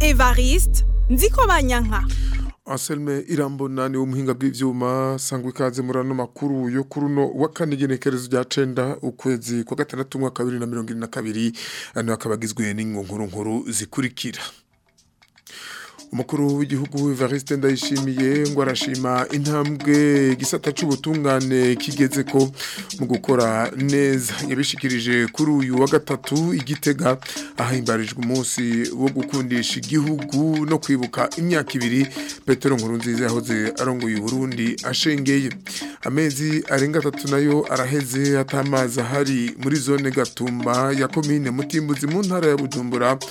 Evariste Nzikomanyanka Anselme irambona ni umuhinga bw'ivyuma sangwa ikaze murano makuru yo kuruno wakane genekerezo rya 9 ukwezi kwa gatandatu na kabiri ano akabagizwe n'ingonkuru nkuru zikurikira umukuru w'igihugu Evariste ndayishimiye ngo arashima intambwe gisata cy'ubutungane kigeze ko mu gukora neza yabishikirije kuri uyu wa gatatu igitega ahimbarijwe umunsi wo gukundisha igihugu no kwibuka imyaka ibiri Petero Nkurunziza yahoze arongoye Burundi ashengeye amezi arenga atatu nayo araheze atamazi ahari muri zone Gatumba ya komine Mutimbuzi mu ntara ya Bujumbura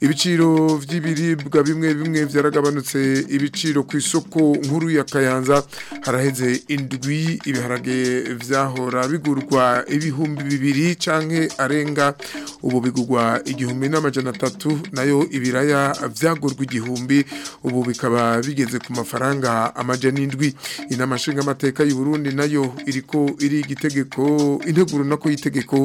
ibiciro by'ibiribwa bimwe bimwe byaragabanutse ibiciro ku isoko nkuru ya kayanza haraheze indwi ibiharage byahora bigurwa ibihumbi bibiri cyangwa arenga ubu bigurwa igihumbi n'amajana atatu nayo ibiraya byagurwa igihumbi ubu bikaba bigeze ku mafaranga amajana indwi inamashinga amateka y'u Burundi nayo iriko iri igitegeko integuro nako y'itegeko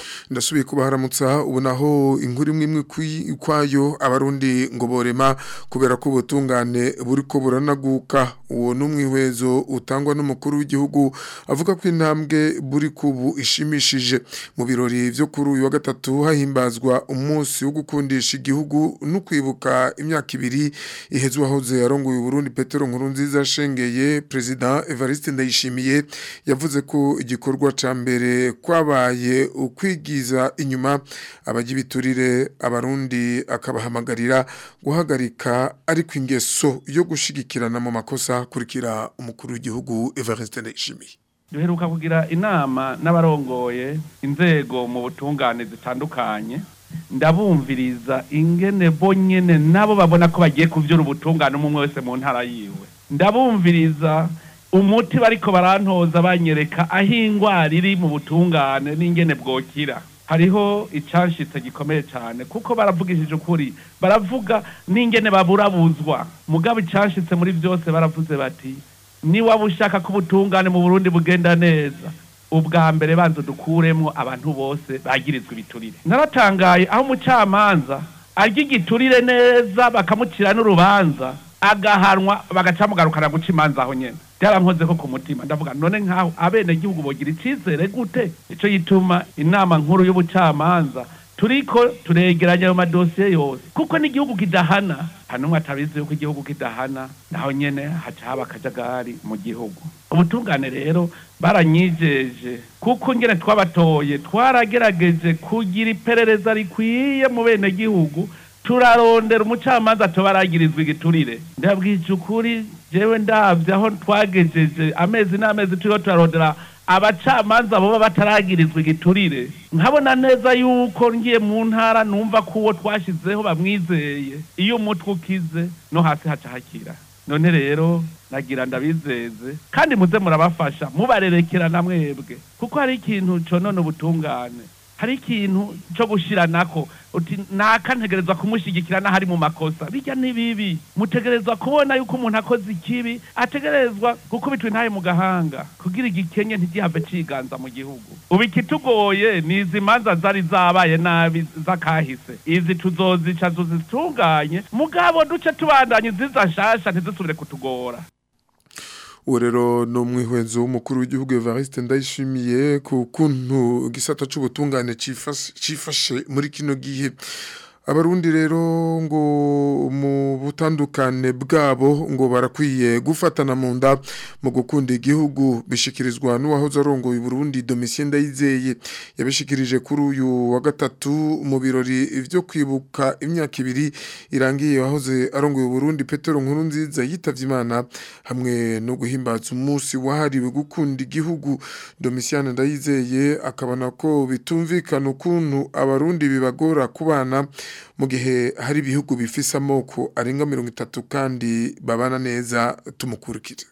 ndasubiye kubaharamutsa ubu naho inkuru imwe imwe kwayo abarundi ngo borema kubera ko ubutungane buri ko buranaguka uwo n'umwihezo utangwa n'umukuru w'igihugu avuga ko intambwe buri kubu ishimishije mu birori byo kuri uyu wa gatatu hahimbazwa umunsi wo gukundisha igihugu no kwibuka imyaka ibiri ihezwa hoze yarongoye Burundi Petero Nkuru nziza shengeye President Evariste Ndayishimiye yavuze ko igikorwa cya mbere kwabaye ukwigiza gusubiriza inyuma abagibiturire abarundi akabahamagarira guhagarika ariko ingeso yo gushigikirana mu makosa kurikira umukuru w'igihugu Evariste Ndayishimiye duheruka kugira inama n'abarongoye inzego mu butungane zitandukanye ndabumviriza ingene bonyene nabo babona ko bagiye kubyura ubutungane umwe wese mu ntara yiwe ndabumviriza umuti bariko barantoza banyereka aho indwara iri mu butungane n'ingene bwokira hariho icyanshitse gikomeye cyane kuko baravugishije ukuri baravuga n'ingene baburabuzwa mugabo icyanshitse muri byose baravuze bati niba ushaka ko ubutungane mu burundi bugenda neza ubwa mbere banza dukuremo abantu bose bagirizwa ibiturire naratangaye aho umucamanza arya igiturire neza bakamucira n'urubanza agahanwa bagaca mugarukana guca imanza aho nyine byarampozeho ku mutima ndavuga none nk'aho abenegihugu bogira icyizere gute icyo gituma inama nkuru y'ubucamanza turiko turegeranya ayo madosiye yose kuko n'igihugu kidahana hanumwe atabizi yuko igihugu kidahana naho nyene haca haba akajagari mu gihugu ubutungane rero baranyijeje kuko ngene twabatoye twaragerageje kugira iperereza rikwiye mu benegihugu turarondera umucamanza atobaragirizwa igiturire ndabwica ukuri jewe ndabye aho twagejeje amezi n'amezi turiho turarondera abacamanza baba bataragirizwa igiturire nkabona neza yuko ngiye mu ntara numva ko uwo twashyizeho bamwizeye iyo umutwe ukize no hasi haca hakira none rero nagira ndabizeze kandi muze murabafasha na mwebwe kuko hari ikintu conone ubutungane hari ikintu cyo gushyira nako naka ntegerezwa kumushyigikira n'ahari mu makosa bijya n’ibibi bibi mutegerezwa kubona yuko umuntu akoze ikibi ategerezwa gukubitwa intaye mu gahanga kugira igikenye ntigihave ciganza mu gihugu ubu ikitugoye ni izi manza zari zabaye nabi z'akahise izi tuzozica tuzitunganye mugabo duce tubandanye iziza nshasha ntizisubire kutugora uwo rero ni umwihwenzo w'umukuru w'igihugu Evariste Ndayishimiye ku kuntu gisata cy'ubutungane cyifashe muri kino gihe abarundi rero ngo mu butandukane bwabo ngo barakwiye gufatana mu nda mu gukunda igihugu bishikirizwa n'uwahoze arongoye Burundi Domitien Ndayizeye yabishikirije kuri uyu wa gatatu mu birori byo kwibuka imyaka ibiri irangiye wahoze arongoye Burundi Petero Nkurunziza yitavye Imana hamwe no guhimbaza umunsi wahariwe gukunda igihugu Domitien Ndayizeye akabona ko bitumvikana ukuntu abarundi bibagora kubana mu gihe hari ibihugu bifise amoko arenga mirongo itatu kandi babana neza tumukurikira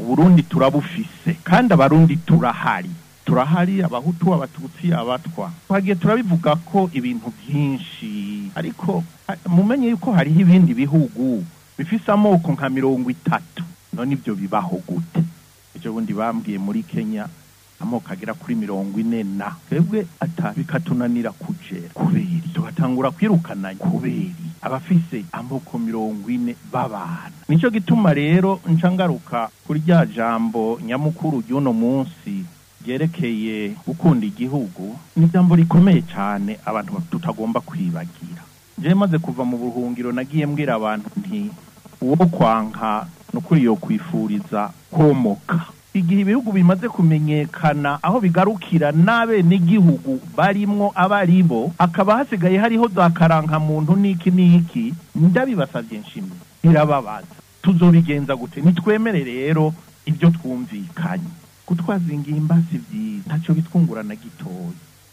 uburundi turabufise kandi abarundi turahari turahari abahutu abatutsi abatwa twagiye turabivuga ko ibintu byinshi ariko mumenye yuko hariho ibindi bihugu bifise amoko nka mirongo itatu none ibyo bibaho gute ibyo bundi bambwiye muri kenya amoko agera kuri mirongo ine na twebwe ata bikatunanira kujera kubera tugatangura kwirukana kubera abafise amoko mirongo ine b'abantu nicyo gituma rero ncangaruka kuri rya jambo nyamukuru ry'uno munsi ryerekeye gukunda igihugu ni ijambo rikomeye cyane abantu tutagomba kwibagira njyewe maze kuva mu buhungiro nagiye mbwira abantu nti uwo kwanka no kuri iyo kwifuriza komoka igihe ibihugu bimaze kumenyekana aho bigarukira n'abe n'igihugu barimwo abari bo akaba hasigaye hariho za karankamuntu n'iki n'iki ndabibasabye nshimwe irababaza tuzobigenza gute nitwemere rero ibyo twumvikanye kutwazingiye si byiza ntacyo bitwungura na gitoya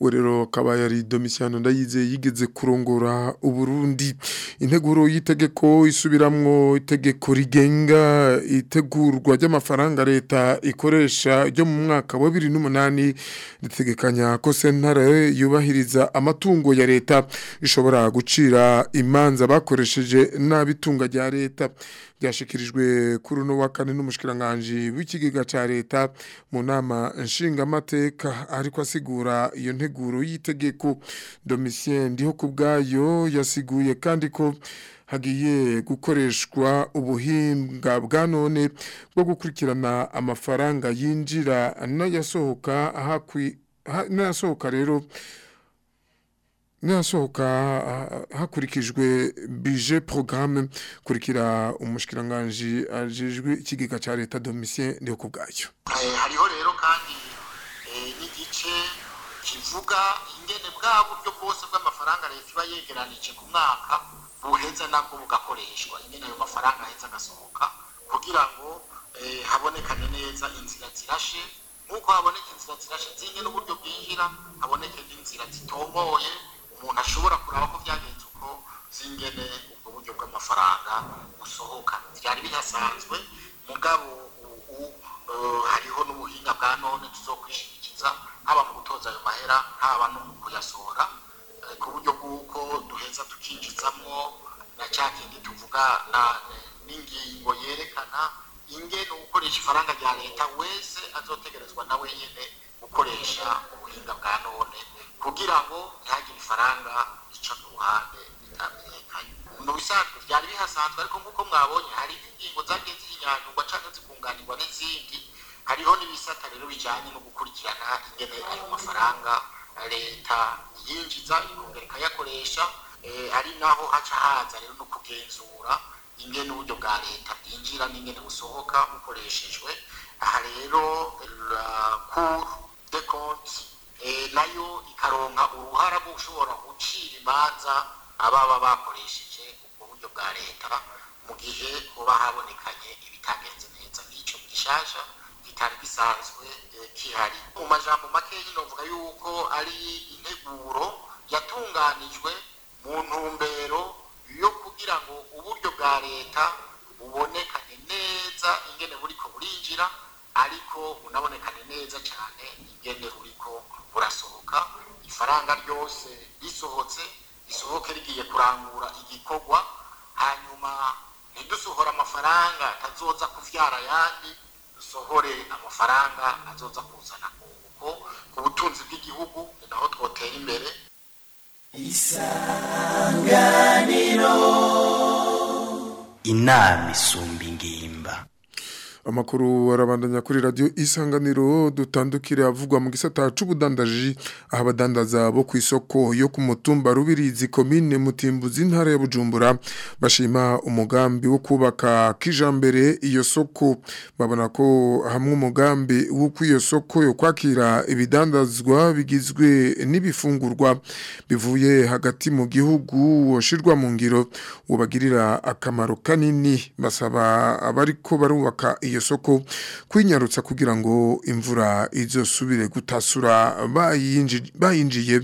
we rero akaba yari domisiyano Ndayize yigeze kurongora uburundi integuro y'itegeko isubiramwo itegeko rigenga itegurwa ry'amafaranga leta ikoresha ryo mu mwaka wa bibiri n'umunani ritegekanya ko sentare yubahiriza amatungo ya leta ishobora gucira imanza bakoresheje nabi rya leta byashyikirijwe kuri uno wa kane n'umushikiranganji w'ikigega cya leta mu nama nshingamateka ariko asigura iyo ntego nteguro y'itegeko domicien ndiho ku bwayo yasiguye kandi ko hagiye gukoreshwa ubuhinga bwa none bwo gukurikirana amafaranga yinjira n'ayasohoka n'ayasohoka rero nasohoka hakurikijwe bije porogaramu kurikira umushyikiranganji ajejwe ikigega cya leta domisiyeni ndiho ku bwayo eh, hariho rero kandi eh, n'igice kivuga ingene bwa buryo bwose bw'amafaranga leta iba yegeranije ku mwaka buheza nabwo bugakoreshwa ingene ayo mafaranga aheza agasohoka kugira ngo eh, habonekane neza inzira zirashe nk'uko haboneka inzira zirashe zinye n'uburyo bwinjira haboneke n'inzira zitomboye umuntu ashobora kuraba ko byagenze uko zingene ubwo buryo bw'amafaranga busohoka byari bihasanzwe mugabo eh, hariho n'ubuhinga bwa none tuzokwishimira amahera haba no mu kuyasohora eh, ku buryo bw'uko duheza tukinjizamo na cya kindi tuvuga n'ingingo yerekana ingene ukoresha ifaranga rya leta wese azotegerezwa na wenyine gukoresha ubuhinga bwa none kugira ngo ntihagire ifaranga rica ku ruhande ritamenyekanye mu bisanzwe byari bihasanzwe ariko nk'uko mwabonye hari ingingo zagiye zihinyanyurwa cyangwa zikunganirwa n'izindi hariho n'ibisata rero bijyanye no gukurikirana ingene ayo mafaranga eh, leta yinjiza ikongera ikayakoresha eh, ari naho haca haza rero no kugenzura ingene uburyo bwa leta bwinjira n'ingene busohoka bukoreshejwe aha rero cour de compte eh, nayo ikaronka uruhara rwo gushobora gucira imanza ababa bakoresheje ubwo buryo bwa leta mu gihe hoba habonekanye ibitagenze neza nk'icyo gishasha bikari bisanzwe eh, kihari mu majambo makeya novuga yuko ari integuro yatunganijwe mu ntumbero yo kugira ngo uburyo bwa leta bubonekane neza ingene buriko burinjira ariko bunabonekane neza cyane ingene buriko burasohoka ifaranga ryose risohotse risohoke rigiye kurangura igikorwa hanyuma ntidusohora amafaranga atazoza kuvyara ayandi dusohore amafaranga azoza kuzana kunguko ku butunzi bw'igihugu ni naho twotera imbere isanganiro inama isumba ingimba amakuru arabandanya kuri radio isanganiro dutandukira avugwa mu gisata c'ubudandaji abadandaza bo ku isoko yo ku mutumba rubirizi commune mutimbuzi ntara ya Bujumbura bashima umugambi wo kubaka kijambere iyo soko babona ko hamwe umugambi wo ku iyo soko yo kwakira ibidandazwa bigizwe n'ibifungurwa bivuye hagati mu gihugu woshirwa mu ngiro ubagirira akamaro kanini basaba abariko barubaka iyo iryo soko kwinyarutsa kugira ngo imvura izosubire gutasura bayinjiye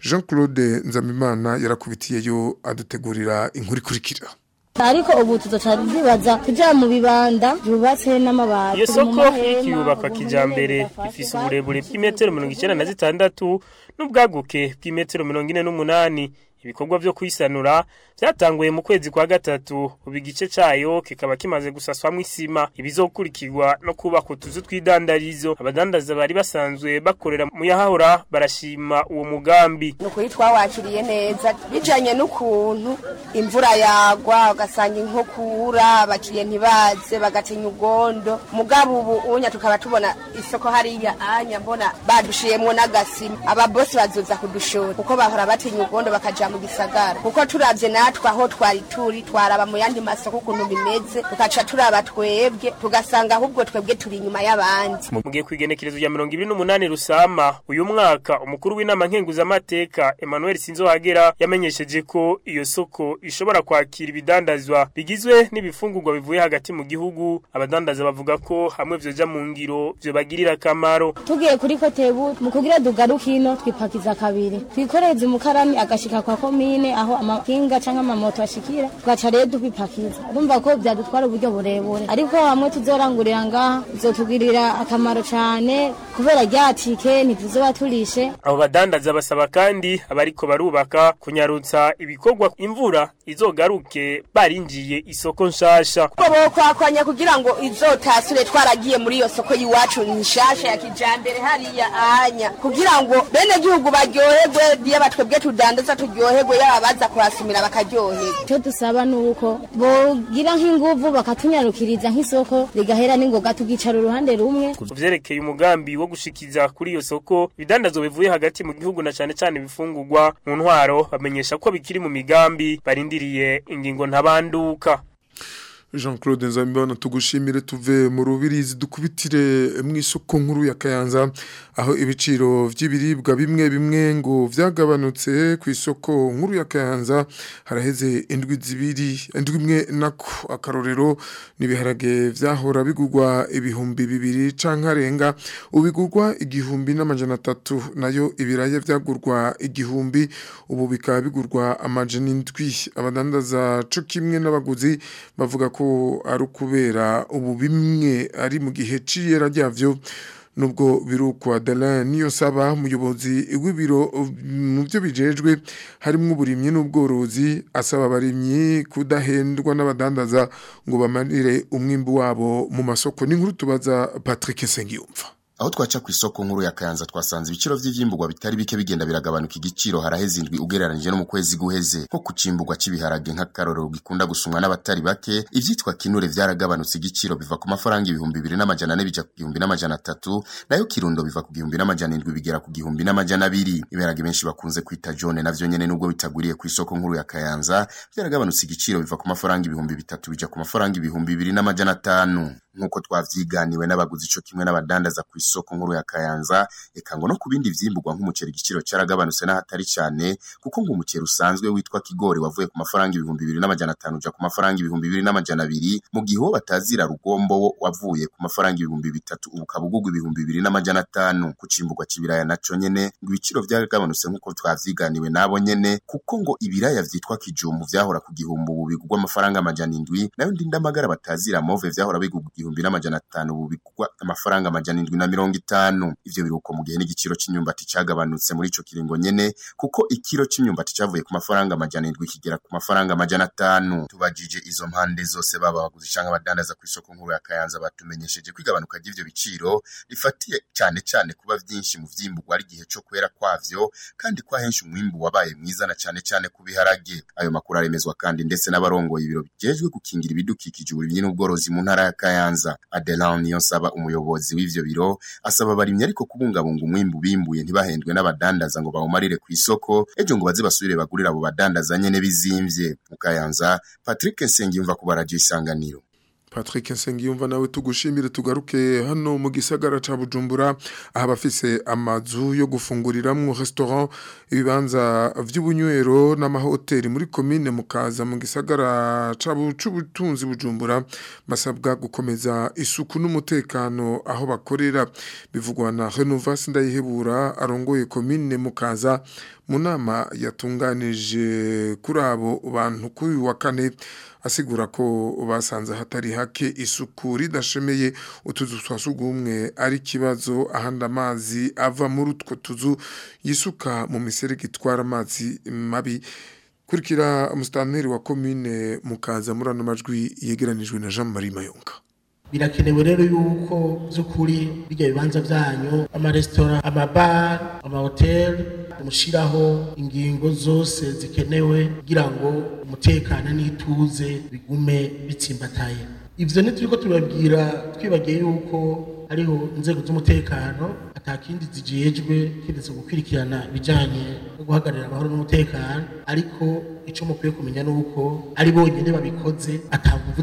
jean claude nzamimana yarakubitiyeyo adutegurira inkuru ikurikira ariko ubu tuzoca bibaza kuja mu bibanda yubatse n'amabati iyo soko yubakwa kijambere ifise uburebure bw'imetero mirongo icenda na zitandatu n'ubwaguke bw'imetero mirongo ine n'umunani ibikorwa byo kuyisanura byatanguye mu kwezi kwa gatatu ubu igice cyayo kikaba kimaze gusaswamo isima ibizokurikirwa no kubaka utuzu tw'idandarizo abadandaza bari basanzwe bakorera mu yahahora barashima uwo mugambi ni ukuri twawakiriye neza bijyanye n'ukuntu imvura yagwa ugasanga inkokura abakiriya ntibaze bagatinya ugondo mugabo ubu unya tukaba tubona isoko hariya anya mbona badushiyemo n'agasima ababosi bazoza kudushora kuko bahora batinya ugondo bakajya mu gisagara kuko turabye natwe aho twari turi twaraba mu yandi masoko ukuntu bimeze tugaca turaba twebwe tugasanga ahubwo twebwe turi inyuma y'abandi mu ku igenekerezo rya mirongo ibiri n'umunani rusama uyu mwaka umukuru w'inama nkenguzamateka emmanuel sinzohagera yamenyesheje ko iyo soko ishobora kwakira ibidandazwa bigizwe n'ibifungurwa bivuye hagati mu gihugu abadandaza bavuga ko hamwe vyoja mu ngiro vyobagirira akamaro tugiye kuri kotebu mu kugira dugaruke ino twipakiza kabiri twikoreze umukarani agashika kwa makomine aho amakinga cyangwa amamoto ashikira tugaca rero dupipakiza urumva ko byadutwara uburyo burebure ariko hamwe tuzorangurira ngaha bizotugirira akamaro cyane kubera ryatike ntituzoba turishe abo badandaza basaba kandi abariko barubaka kunyarutsa ibikorwa imvura izogaruke barinjiye isoko nshasha ko bokwakwanya kugira ngo izotasure twaragiye muri iyo soko y'iwacu nshasha ya kijambere hariya anya kugira ngo bene gihugu baryoherwe biye batwebwe tudandaza turyohe barahegwe y'ababanza kuhasumira bakaryoherwa icyo dusaba ni uko bogira nk'inguvu bakatunyarukiriza nk'isoko rigahera n'ingoga tugicara uruhande rumwe ku byerekeye umugambi wo gushikiza kuri iyo soko ibidandazwa bivuye hagati mu gihugu na cyane cyane ibifungurwa mu ntwaro bamenyesha ko bikiri mu migambi barindiriye ingingo ntabanduka Jean Claude Nzabimana tugushimire tuve mu rubirizi dukubitire mu isoko nkuru ya Kayanza aho ibiciro by'ibiribwa bimwe bimwe ngo byagabanutse ku isoko nkuru ya Kayanza haraheze indwi zibiri indwi imwe nako akarorero nibiharage byahora bigugwa ibihumbi bibiri canka arenga ubigurwa igihumbi n'amajana atatu nayo ibiraye byagurwa igihumbi ubu bikaba bigurwa amajana indwi abadandaza cyo kimwe n'abaguzi bavuga ko ko ari ukubera ubu bimwe ari mu gihe cy'iyera ryabyo nubwo birukwa Dalin niyo saba umuyobozi w'ibiro mu byo bijejwe harimo uburimyi n'ubworozi asaba abarimyi kudahendwa n'abadandaza ngo bamanire umwimbu wabo mu masoko n'inkuru tubaza Patrick Sengiyumva Aho twaca ku isoko nkuru ya Kayanza twasanze ibiciro by'ivyimbugwa bitari bike bigenda biragabanuka igiciro haraheze indwi ugereranije no mu kwezi guheze nko ku cimbugwa c'ibiharage nk'akarorero gikunda gusumwa n'abatari bake ivyitwa kinure vyaragabanutse igiciro biva ku mafaranga ibihumbi bibiri n'amajana ane bija ku gihumbi n'amajana atatu nayo kirundo biva ku gihumbi n'amajana indwi bigera ku gihumbi n'amajana abiri ibiharage benshi bakunze kwita jone navyo nyene nubwo bitagwiriye ku isoko nkuru ya Kayanza byaragabanutse igiciro biva ku mafaranga ibihumbi bitatu bija ku mafaranga ibihumbi bibiri n'amajana atanu nk'uko twavyiganiwe n'abaguzi co kimwe n'abadandaza ku isoko nkuru ya Kayanza eka ngo no ku bindi vyimburwa nk'umuceri igiciro cyaragabanutse n'ahatari cyane kuko ngo umuceri usanzwe witwa kigori wavuye ku mafaranga ibihumbi bibiri n'amajana atanu uja ku mafaranga ibihumbi bibiri n'amajana abiri mu gihe uwo batazira rugombo wavuye ku mafaranga ibihumbi bitatu ubu ukaba ugurwa ibihumbi bibiri n'amajana atanu ku cimburwa c'ibiraya naco nyene ngo ibiciro vyaragabanutse nk'uko twavyiganiwe n'abo nyene kuko ngo ibiraya vyitwa kijumbu vyahora ku gihumbi ubu bigurwa amafaranga amajana indwi nayo ndamagara batazira move vyahora bigurwa igihumbi n'amajana atanu bubikwa amafaranga amajana indwi na mirongo itanu ivyo biruko mu gihe n'igiciro cy'imyumbati cyagabanutse muri ico kiringo nyene kuko ikiro cy'imyumbati cyavuye ku mafaranga amajana indwi kigera ku mafaranga amajana atanu tubajije izo mpande zose baba abaguzi canke abadandaza ku isoko nkuru ya Kayanza batumenyesheje kwigabanuka ry'ivyo biciro rifatiye cyane cyane kuba byinshi mu vyimburwa ari gihe cyo kwera kwavyo kandi kwa henshi umwimbu wabaye mwiza na cyane cyane ku biharage ayo makuru aremezwa kandi ndetse n'abarongoye ibiro bijejwe gukingira ibidukikije uburimyi n'ubworozi mu ntara ya Kayanza adelan niyo saba umuyobozi w'ivyo biro asaba abarimyi ariko kubungabunga umwimbu bimbuye ntibahendwe n'abadandaza ngo bawumarire ku isoko ejo ngo baze basubire bagurira abo badandaza nyene bizimvye mukayanza Patrick Nsengimva ku baradio isanganiro Patrick Nsengiyumva nawe tugushimire tugaruke hano mu gisagara ca Bujumbura aha bafise amazu yo gufunguriramo restaurant ibibanza vy'ubunywero n'amahoteli muri commune mukaza mu gisagara ca Bujumbura Bujumbura basabwa gukomeza isuku n'umutekano aho bakorera bivugwa na Renovas ndayihebura arongoye commune mukaza mu nama yatunganije kuri abo bantu kuri uyu wa kane asigura ko basanze hatari hake isuku ridashemeye utuzu twa sugumwe ari ikibazo ahandi amazi ava muri utwo tuzu yisuka mu miserege itwara amazi mabi kurikira umusitaneri wa komine mukaza muri ano majwi yegeranijwe na jean marie mayunga birakenewe rero yuko by'ukuri bijya bibanza byanyu amaresitora amabara amahoteli mushyiraho ingingo zose zikenewe kugira ngo umutekano n'ituze bigume bitsimbataye ibyo ntituri ko tubabwira twibagiye yuko hariho inzego z'umutekano atakindi zigiyejwe keretse gukurikirana ibijyanye no guhagararira amahoro n'umutekano ariko icyo mukwiye kumenya ni uko ari bonyine babikoze atanguvu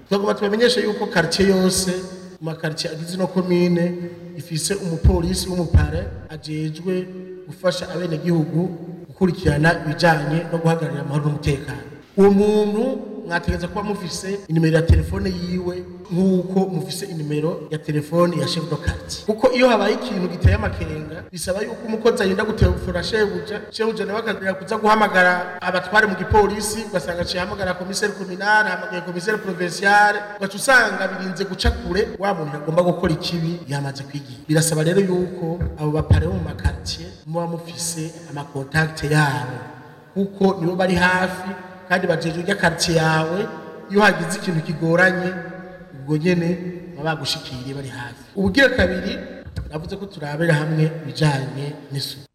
tugomba tubamenyeshe yuko quartier yose mu makaritsiye agize ino komine ifise umupolisi w'umupare agejwe gufasha abenegihugu gukurikirana ibijyanye no guhagararira amahoro n'umutekano uwo muntu mwategetse kuba mufise inimero ya telefone yiwe nk'uko mufise inimero ya telefone ya shefu kariti kuko iyo habaye ikintu giteye amakenga bisaba yuko umukozi agenda gutefura shebuja shebuja nawe akagera kuza guhamagara abatware mu gipolisi ugasanga aciye ahamagara komiseri kominari ahamagaye komiseri provinsiyare ugaca usanga birinze guca kure wa muntu agomba gukora ikibi yamaze kwigira birasaba rero yuko abo bapare bo mu makaritiye muba mufise amakontakite yabo kuko nibo bari hafi kandi bajeje urya karitsiye yawe iyo hagize ikintu kigoranye ubwo nyine baba bagushikiriye bari hafi ubwira kabiri navuze ko turabera hamwe ibijyanye n'isuku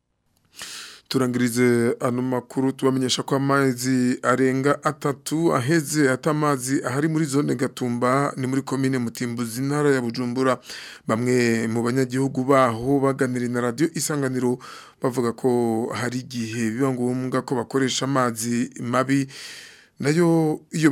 turangirize ano makuru tubamenyesha ko amazi arenga atatu aheze atamazi ahari muri zone gatumba ni muri komine mutimbuzi ntara ya bujumbura bamwe mu banyagihugu baho baganira na radio isanganiro bavuga ko hari igihe biba ngombwa ko bakoresha amazi mabi nayo iyo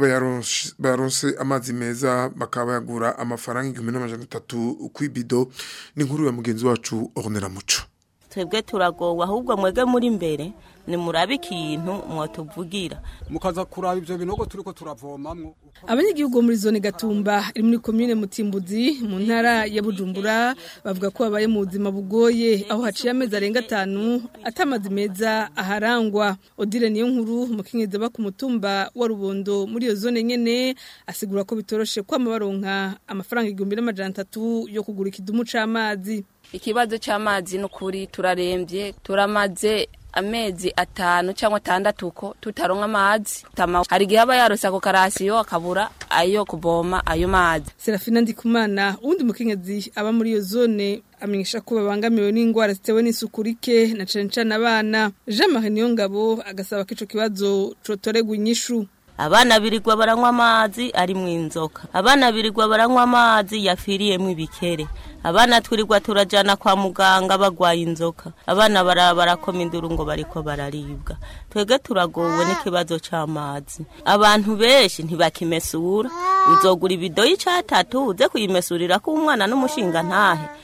baronse amazi meza bakaba bayagura amafaranga igihumbi n'amajana atatu ku ibido ni nkuru ya mugenzi wacu ornera muco twebwe turagowe ahubwo mwege muri mbere nimurabe ikintu mwatuvugira mukaza kuraba ibyo binogo turi ko turavomamwo abanyagihugu muri zone gatumba iri muri komine mutimbuzi mu ntara ya bujumbura bavuga ko babaye mu buzima bugoye aho haciye amezi arenga atanu atamaze meza aharangwa odire niyo nkuru mukenyezi aba ku mutumba wa rubondo muri iyo zone nyene asigura ko bitoroshe kwama baronka amafaranga igihumbi n'amajana atatu yo kugura ikidumu cy’amazi ikibazo c'amazi n'ukuri turarembye turamaze amezi atanu cyangwa atandatu uko tutaronka amazi hari igihe aba yarose ako karasiyo akabura ayo kuboma ayo mazi serafina ndikumana undi mukenyezi aba muri iyo zone amenyesha ko babangamiwe n'indwara zitewe n'isuku rike na cane cane abana jean marie niyongabo agasaba ko ico kibazo cotoregwa inyishu abana birirwa baranywa amazi arimo inzoka abana birirwa baranywa amazi yafiriyemo ibikere abana twirirwa turajyana kwa muganga bagwaye inzoka abana barabara induru ngo bariko bararibwa twebwe turagowe n'ikibazo cy'amazi abantu benshi ntibakimesura uzogura ibido y'icyatatu uze kuyimesurira ko umwana n'umushinga ntahe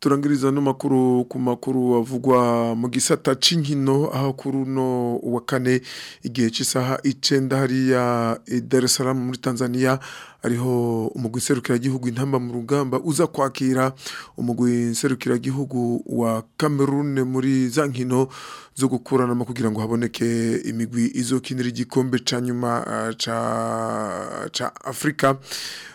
turangiriza no makuru ku makuru avugwa mu gisata c'inkino aho kuri no wa kane igihe cy'isaha 9 hariya Dar es Salaam muri Tanzania ariho umugwi serukira gihugu intamba mu rugamba uza kwakira umugwi serukira gihugu wa Cameroon muri za nkino zo gukuranamo kugira ngo haboneke imigwi izokinira igikombe ca nyuma eh, ca ca